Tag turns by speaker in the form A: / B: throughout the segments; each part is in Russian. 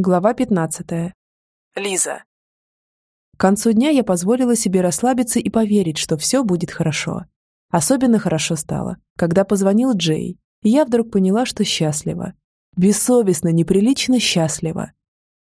A: Глава 15.
B: Лиза.
A: К концу дня я позволила себе расслабиться и поверить, что все будет хорошо. Особенно хорошо стало, когда позвонил Джей, и я вдруг поняла, что счастлива. Бессовестно, неприлично счастлива.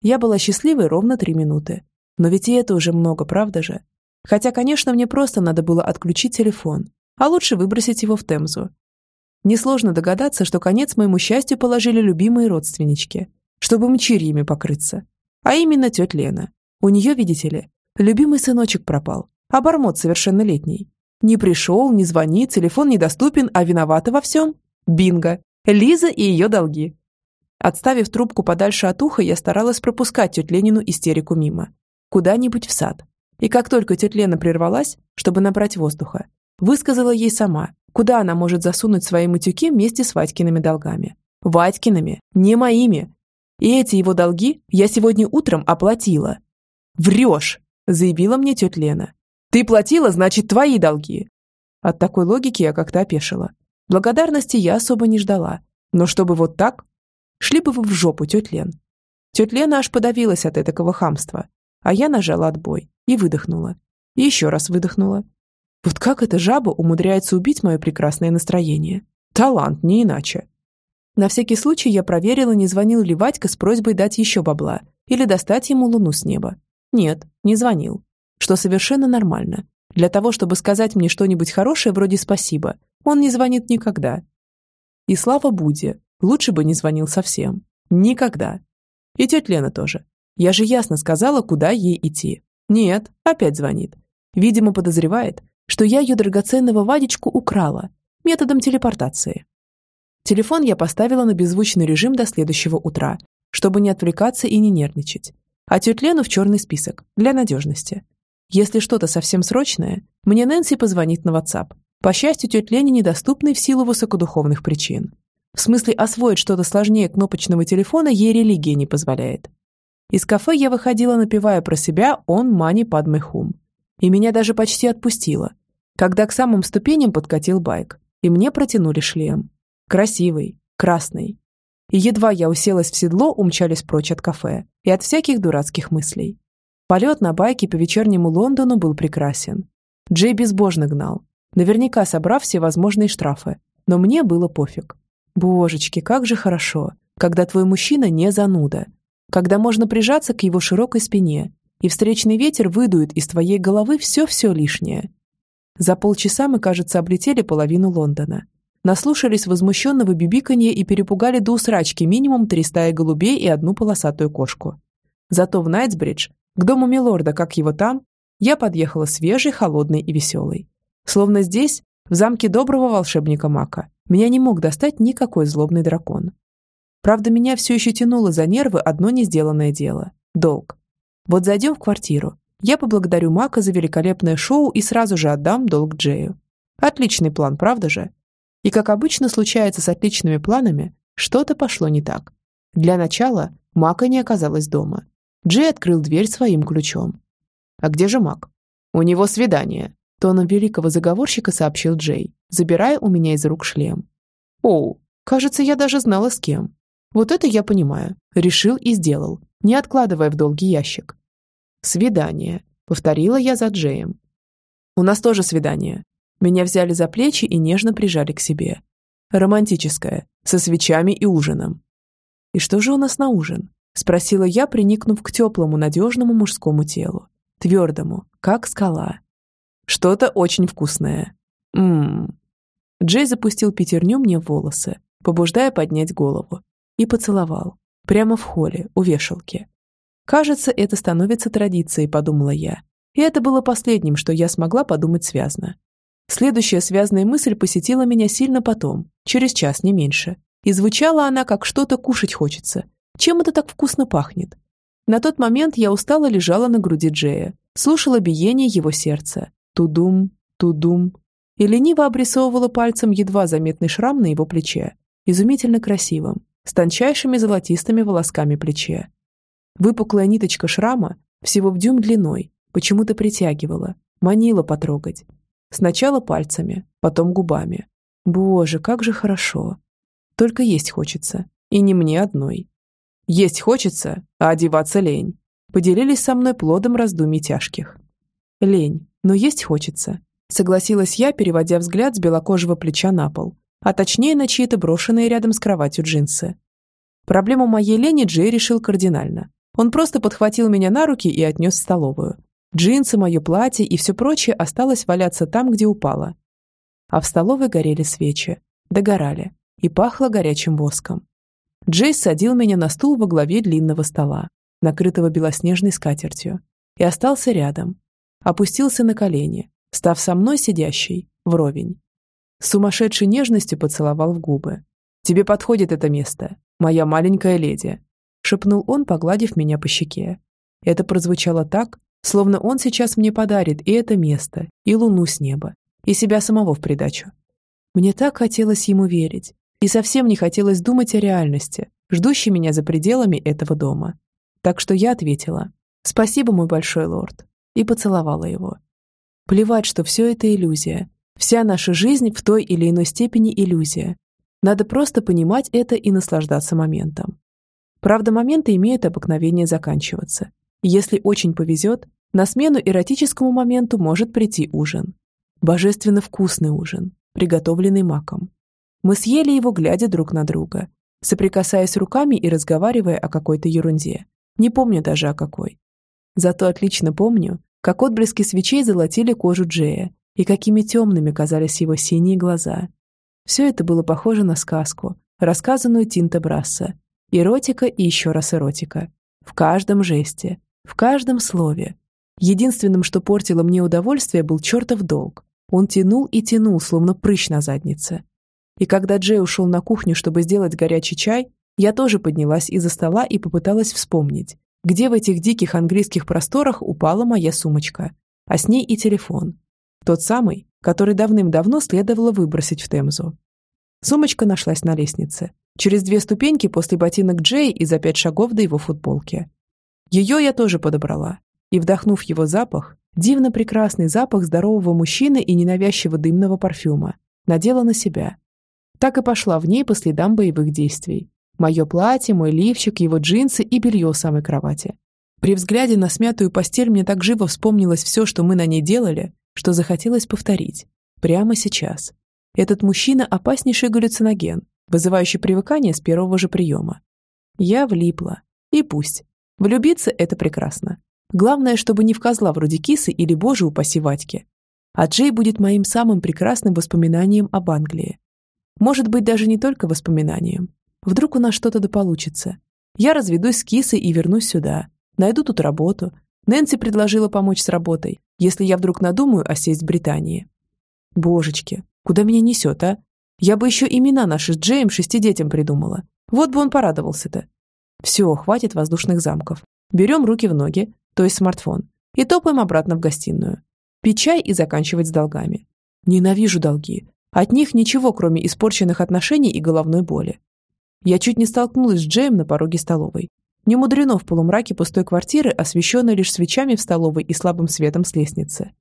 A: Я была счастливой ровно три минуты. Но ведь и это уже много, правда же? Хотя, конечно, мне просто надо было отключить телефон, а лучше выбросить его в Темзу. Несложно догадаться, что конец моему счастью положили любимые родственнички – чтобы мчирьями покрыться. А именно тетя Лена. У нее, видите ли, любимый сыночек пропал, обормот совершеннолетний. Не пришел, не звонит, телефон недоступен, а виновата во всем. Бинго! Лиза и ее долги. Отставив трубку подальше от уха, я старалась пропускать тетю Ленину истерику мимо. Куда-нибудь в сад. И как только тетя Лена прервалась, чтобы набрать воздуха, высказала ей сама, куда она может засунуть свои матюки вместе с Вадькиными долгами. Вадькиными, не моими, и эти его долги я сегодня утром оплатила. Врешь, заявила мне тетя Лена. Ты платила, значит, твои долги. От такой логики я как-то опешила. Благодарности я особо не ждала. Но чтобы вот так? Шли бы вы в жопу, тетя Лен. Тетя Лена аж подавилась от этого хамства. А я нажала отбой и выдохнула. И еще раз выдохнула. Вот как эта жаба умудряется убить мое прекрасное настроение? Талант, не иначе. На всякий случай я проверила, не звонил ли Вадька с просьбой дать еще бабла или достать ему луну с неба. Нет, не звонил. Что совершенно нормально. Для того, чтобы сказать мне что-нибудь хорошее вроде «спасибо», он не звонит никогда. И слава Буде, лучше бы не звонил совсем. Никогда. И тетя Лена тоже. Я же ясно сказала, куда ей идти. Нет, опять звонит. Видимо, подозревает, что я ее драгоценного Вадечку украла методом телепортации. Телефон я поставила на беззвучный режим до следующего утра, чтобы не отвлекаться и не нервничать. А тетю Лену в черный список, для надежности. Если что-то совсем срочное, мне Нэнси позвонит на WhatsApp. По счастью, тетя Лене недоступный в силу высокодуховных причин. В смысле, освоить что-то сложнее кнопочного телефона ей религия не позволяет. Из кафе я выходила, напевая про себя «Он мани падмы хум». И меня даже почти отпустило, когда к самым ступеням подкатил байк, и мне протянули шлем. Красивый, красный. И едва я уселась в седло, умчались прочь от кафе и от всяких дурацких мыслей. Полет на байке по вечернему Лондону был прекрасен. Джей безбожно гнал, наверняка собрав все возможные штрафы, но мне было пофиг. Божечки, как же хорошо, когда твой мужчина не зануда, когда можно прижаться к его широкой спине, и встречный ветер выдует из твоей головы все-все лишнее. За полчаса мы, кажется, облетели половину Лондона наслушались возмущенного бибиканья и перепугали до усрачки минимум три стаи голубей и одну полосатую кошку. Зато в Найтсбридж, к дому Милорда, как его там, я подъехала свежей, холодной и веселой. Словно здесь, в замке доброго волшебника Мака, меня не мог достать никакой злобный дракон. Правда, меня все еще тянуло за нервы одно не сделанное дело – долг. Вот зайдем в квартиру. Я поблагодарю Мака за великолепное шоу и сразу же отдам долг Джею. Отличный план, правда же? И, как обычно случается с отличными планами, что-то пошло не так. Для начала Мака не оказалась дома. Джей открыл дверь своим ключом. «А где же Мак?» «У него свидание», — тоном великого заговорщика сообщил Джей, забирая у меня из рук шлем. «Оу, кажется, я даже знала с кем. Вот это я понимаю. Решил и сделал, не откладывая в долгий ящик». «Свидание», — повторила я за Джеем. «У нас тоже свидание», меня взяли за плечи и нежно прижали к себе. Романтическое, со свечами и ужином. «И что же у нас на ужин?» – спросила я, приникнув к теплому, надежному мужскому телу. Твердому, как скала. «Что-то очень вкусное. Ммм». Джей запустил пятерню мне в волосы, побуждая поднять голову, и поцеловал. Прямо в холле, у вешалки. «Кажется, это становится традицией», – подумала я. И это было последним, что я смогла подумать связно. Следующая связанная мысль посетила меня сильно потом, через час, не меньше. И звучала она, как что-то кушать хочется. Чем это так вкусно пахнет? На тот момент я устало лежала на груди Джея, слушала биение его сердца. Тудум, тудум. И лениво обрисовывала пальцем едва заметный шрам на его плече, изумительно красивым, с тончайшими золотистыми волосками плече. Выпуклая ниточка шрама, всего в дюйм длиной, почему-то притягивала, манила потрогать, Сначала пальцами, потом губами. Боже, как же хорошо. Только есть хочется. И не мне одной. Есть хочется, а одеваться лень. Поделились со мной плодом раздумий тяжких. Лень, но есть хочется. Согласилась я, переводя взгляд с белокожего плеча на пол, а точнее на чьи-то брошенные рядом с кроватью джинсы. Проблему моей лени Джей решил кардинально. Он просто подхватил меня на руки и отнес в столовую. Джинсы, мое платье и все прочее осталось валяться там, где упало. А в столовой горели свечи. Догорали. И пахло горячим воском. Джей садил меня на стул во главе длинного стола, накрытого белоснежной скатертью, и остался рядом. Опустился на колени, став со мной сидящей, вровень. С сумасшедшей нежностью поцеловал в губы. «Тебе подходит это место, моя маленькая леди», шепнул он, погладив меня по щеке. Это прозвучало так, словно он сейчас мне подарит и это место, и луну с неба, и себя самого в придачу. Мне так хотелось ему верить, и совсем не хотелось думать о реальности, ждущей меня за пределами этого дома. Так что я ответила «Спасибо, мой большой лорд», и поцеловала его. Плевать, что все это иллюзия. Вся наша жизнь в той или иной степени иллюзия. Надо просто понимать это и наслаждаться моментом. Правда, моменты имеют обыкновение заканчиваться. Если очень повезет, на смену эротическому моменту может прийти ужин. Божественно вкусный ужин, приготовленный маком. Мы съели его, глядя друг на друга, соприкасаясь руками и разговаривая о какой-то ерунде. Не помню даже о какой. Зато отлично помню, как отблески свечей золотили кожу Джея и какими темными казались его синие глаза. Все это было похоже на сказку, рассказанную Тинта Брасса. Эротика и еще раз эротика. В каждом жесте, в каждом слове. Единственным, что портило мне удовольствие, был чертов долг. Он тянул и тянул, словно прыщ на заднице. И когда Джей ушел на кухню, чтобы сделать горячий чай, я тоже поднялась из-за стола и попыталась вспомнить, где в этих диких английских просторах упала моя сумочка, а с ней и телефон. Тот самый, который давным-давно следовало выбросить в Темзу. Сумочка нашлась на лестнице, через две ступеньки после ботинок Джей и за пять шагов до его футболки. Ее я тоже подобрала, и, вдохнув его запах, дивно прекрасный запах здорового мужчины и ненавязчивого дымного парфюма, надела на себя – так и пошла в ней по следам боевых действий. Мое платье, мой лифчик, его джинсы и белье самой кровати. При взгляде на смятую постель мне так живо вспомнилось все, что мы на ней делали, что захотелось повторить. Прямо сейчас. Этот мужчина – опаснейший галлюциноген, вызывающий привыкание с первого же приема. Я влипла. И пусть. Влюбиться – это прекрасно. Главное, чтобы не в козла вроде кисы или, боже упаси, Вадьки. А Джей будет моим самым прекрасным воспоминанием об Англии. Может быть, даже не только воспоминанием. Вдруг у нас что-то да получится. Я разведусь с кисой и вернусь сюда. Найду тут работу. Нэнси предложила помочь с работой, если я вдруг надумаю осесть в Британии. Божечки, куда меня несет, а? Я бы еще имена наши с Джеем шести детям придумала. Вот бы он порадовался-то. Все, хватит воздушных замков. Берем руки в ноги, то есть смартфон, и топаем обратно в гостиную. Пить чай и заканчивать с долгами. Ненавижу долги. От них ничего, кроме испорченных отношений и головной боли. Я чуть не столкнулась с Джеем на пороге столовой. Не мудрено в полумраке пустой квартиры, освещенной лишь свечами в столовой и слабым светом с лестницы.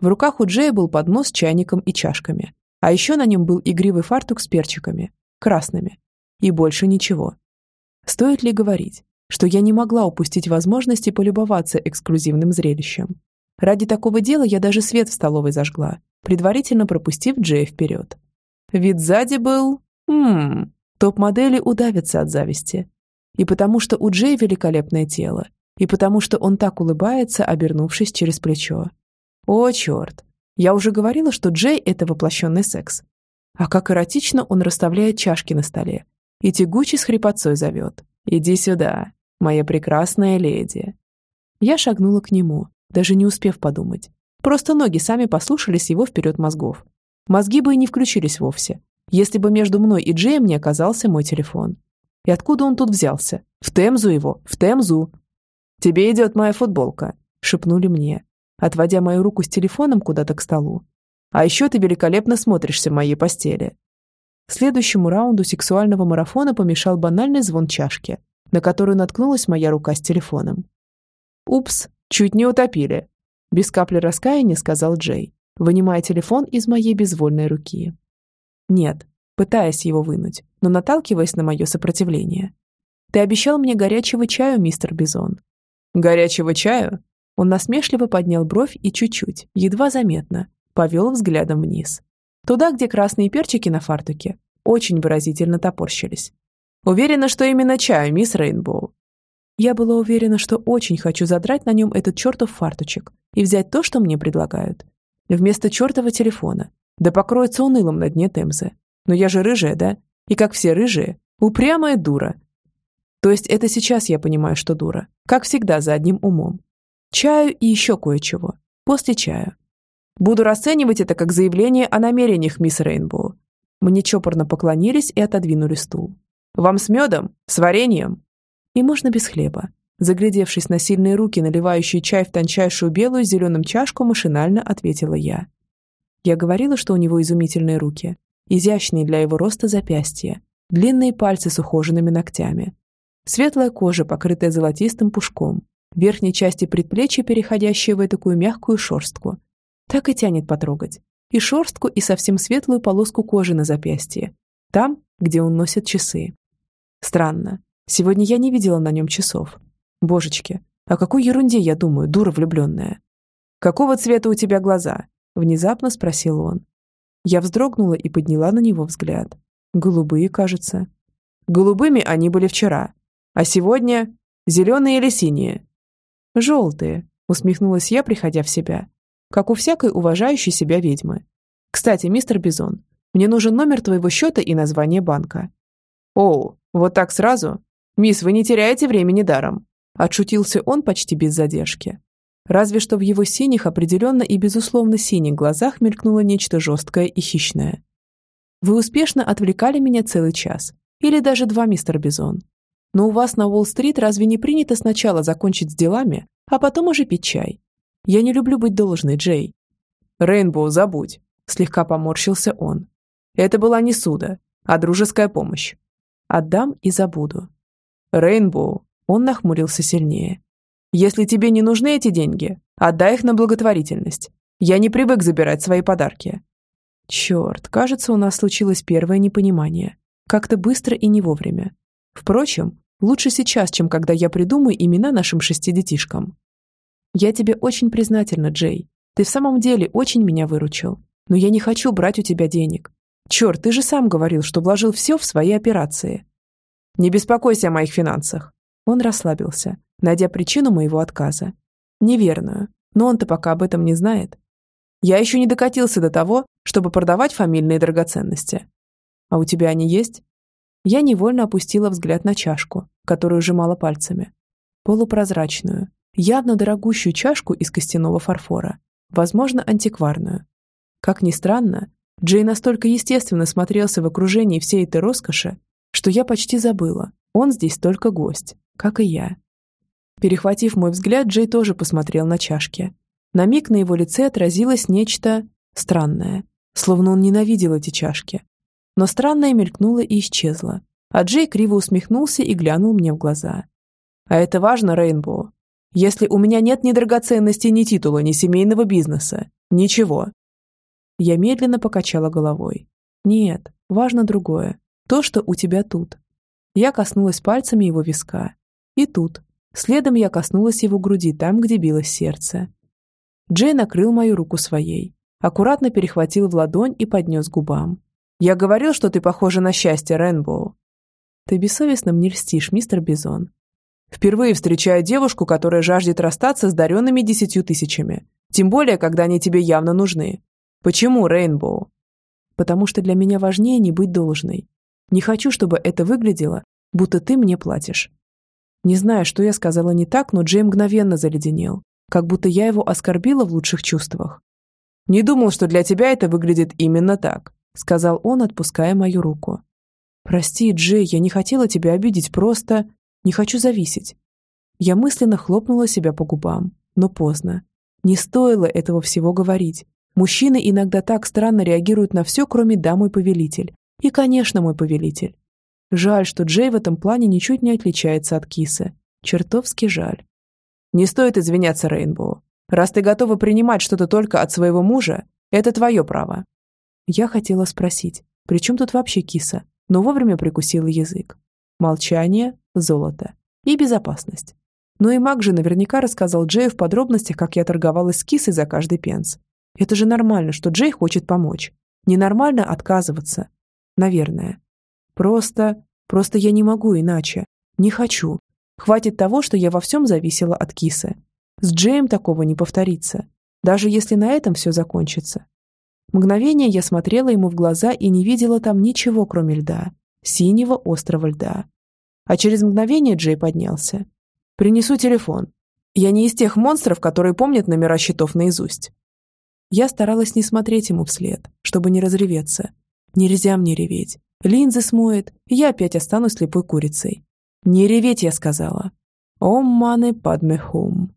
A: В руках у Джея был поднос с чайником и чашками. А еще на нем был игривый фартук с перчиками, красными. И больше ничего. Стоит ли говорить, что я не могла упустить возможности полюбоваться эксклюзивным зрелищем? Ради такого дела я даже свет в столовой зажгла, предварительно пропустив Джея вперед. Вид сзади был... Ммм... Топ-модели удавятся от зависти. И потому что у Джея великолепное тело. И потому что он так улыбается, обернувшись через плечо. О, черт. Я уже говорила, что Джей – это воплощенный секс. А как эротично он расставляет чашки на столе. И тягучий с хрипотцой зовет. «Иди сюда, моя прекрасная леди». Я шагнула к нему, даже не успев подумать. Просто ноги сами послушались его вперед мозгов. Мозги бы и не включились вовсе, если бы между мной и Джеем не оказался мой телефон. И откуда он тут взялся? В Темзу его, в Темзу. «Тебе идет моя футболка», — шепнули мне, отводя мою руку с телефоном куда-то к столу. «А еще ты великолепно смотришься в моей постели». Следующему раунду сексуального марафона помешал банальный звон чашки, на которую наткнулась моя рука с телефоном. «Упс, чуть не утопили», без капли раскаяния сказал Джей, вынимая телефон из моей безвольной руки. Нет, пытаясь его вынуть, но наталкиваясь на мое сопротивление. Ты обещал мне горячего чаю, мистер Бизон».
B: «Горячего чаю?»
A: Он насмешливо поднял бровь и чуть-чуть, едва заметно, повел взглядом вниз. Туда, где красные перчики на фартуке очень выразительно топорщились. «Уверена, что именно чаю, мисс Рейнбоу». Я была уверена, что очень хочу задрать на нем этот чертов фартучек и взять то, что мне предлагают. Вместо чертова телефона. Да покроется унылом на дне Темзы. Но я же рыжая, да? И как все рыжие, упрямая дура, то есть это сейчас я понимаю, что дура. Как всегда, за одним умом. Чаю и еще кое-чего. После чая. Буду расценивать это как заявление о намерениях, мисс Рейнбоу. Мне чопорно поклонились и отодвинули стул. Вам с медом? С вареньем? И можно без хлеба. Заглядевшись на сильные руки, наливающие чай в тончайшую белую с зеленым чашку, машинально ответила я. Я говорила, что у него изумительные руки. Изящные для его роста запястья. Длинные пальцы с ухоженными ногтями. Светлая кожа, покрытая золотистым пушком. В верхней части предплечья, переходящая в такую мягкую шерстку. Так и тянет потрогать. И шерстку, и совсем светлую полоску кожи на запястье. Там, где он носит часы. Странно. Сегодня я не видела на нем часов. Божечки, о какой ерунде я думаю, дура влюбленная. «Какого цвета у тебя глаза?» – внезапно спросил он. Я вздрогнула и подняла на него взгляд. Голубые, кажется. Голубыми они были вчера, а сегодня зеленые или синие? Желтые, усмехнулась я, приходя в себя. Как у всякой уважающей себя ведьмы. Кстати, мистер Бизон, мне нужен номер твоего счета и название банка. О, вот так сразу? Мисс, вы не теряете времени даром. Отшутился он почти без задержки. Разве что в его синих, определенно и безусловно синих глазах мелькнуло нечто жесткое и хищное. Вы успешно отвлекали меня целый час. Или даже два, мистер Бизон. Но у вас на Уолл-стрит разве не принято сначала закончить с делами, а потом уже пить чай? Я не люблю быть должной, Джей. Рейнбоу, забудь. Слегка поморщился он. Это была не суда, а дружеская помощь. Отдам и забуду. Рейнбоу. Он нахмурился сильнее. Если тебе не нужны эти деньги, отдай их на благотворительность. Я не привык забирать свои подарки. Черт, кажется, у нас случилось первое непонимание. Как-то быстро и не вовремя. Впрочем, лучше сейчас, чем когда я придумаю имена нашим шести детишкам. Я тебе очень признательна, Джей. Ты в самом деле очень меня выручил. Но я не хочу брать у тебя денег. Черт, ты же сам говорил, что вложил все в свои операции. Не беспокойся о моих финансах. Он расслабился, найдя причину моего отказа. Неверную, но он-то пока об этом не знает. Я еще не докатился до того, чтобы продавать фамильные драгоценности. А у тебя они есть? Я невольно опустила взгляд на чашку, которую сжимала пальцами. Полупрозрачную, явно дорогущую чашку из костяного фарфора, возможно, антикварную. Как ни странно, Джей настолько естественно смотрелся в окружении всей этой роскоши, что я почти забыла, он здесь только гость, как и я. Перехватив мой взгляд, Джей тоже посмотрел на чашки. На миг на его лице отразилось нечто странное, словно он ненавидел эти чашки, но странное мелькнуло и исчезло, а Джей криво усмехнулся и глянул мне в глаза. «А это важно, Рейнбоу. Если у меня нет ни драгоценностей, ни титула, ни семейного бизнеса, ничего». Я медленно покачала головой. «Нет, важно другое. То, что у тебя тут». Я коснулась пальцами его виска. И тут. Следом я коснулась его груди, там, где билось сердце. Джей накрыл мою руку своей, аккуратно перехватил в ладонь и поднес губам. Я говорил, что ты похожа на счастье, Рэнбоу. Ты бессовестно мне льстишь, мистер Бизон. Впервые встречаю девушку, которая жаждет расстаться с даренными десятью тысячами. Тем более, когда они тебе явно нужны. Почему, Рейнбоу? Потому что для меня важнее не быть должной. Не хочу, чтобы это выглядело, будто ты мне платишь. Не знаю, что я сказала не так, но Джей мгновенно заледенел, как будто я его оскорбила в лучших чувствах. Не думал, что для тебя это выглядит именно так сказал он, отпуская мою руку. «Прости, Джей, я не хотела тебя обидеть, просто не хочу зависеть». Я мысленно хлопнула себя по губам, но поздно. Не стоило этого всего говорить. Мужчины иногда так странно реагируют на все, кроме «да, мой повелитель». И, конечно, мой повелитель. Жаль, что Джей в этом плане ничуть не отличается от Кисы. Чертовски жаль. Не стоит извиняться, Рейнбоу. Раз ты готова принимать что-то только от своего мужа, это твое право. Я хотела спросить, при чем тут вообще киса, но вовремя прикусила язык. Молчание, золото и безопасность. Ну и Мак же наверняка рассказал Джею в подробностях, как я торговалась с кисой за каждый пенс. Это же нормально, что Джей хочет помочь. Ненормально отказываться. Наверное. Просто... Просто я не могу иначе. Не хочу. Хватит того, что я во всем зависела от кисы. С Джеем такого не повторится. Даже если на этом все закончится. Мгновение я смотрела ему в глаза и не видела там ничего, кроме льда. Синего острого льда. А через мгновение Джей поднялся. «Принесу телефон. Я не из тех монстров, которые помнят номера счетов наизусть». Я старалась не смотреть ему вслед, чтобы не разреветься. Нельзя мне реветь. Линзы смоет, и я опять останусь слепой курицей. «Не реветь», я сказала. «О, маны падме хум».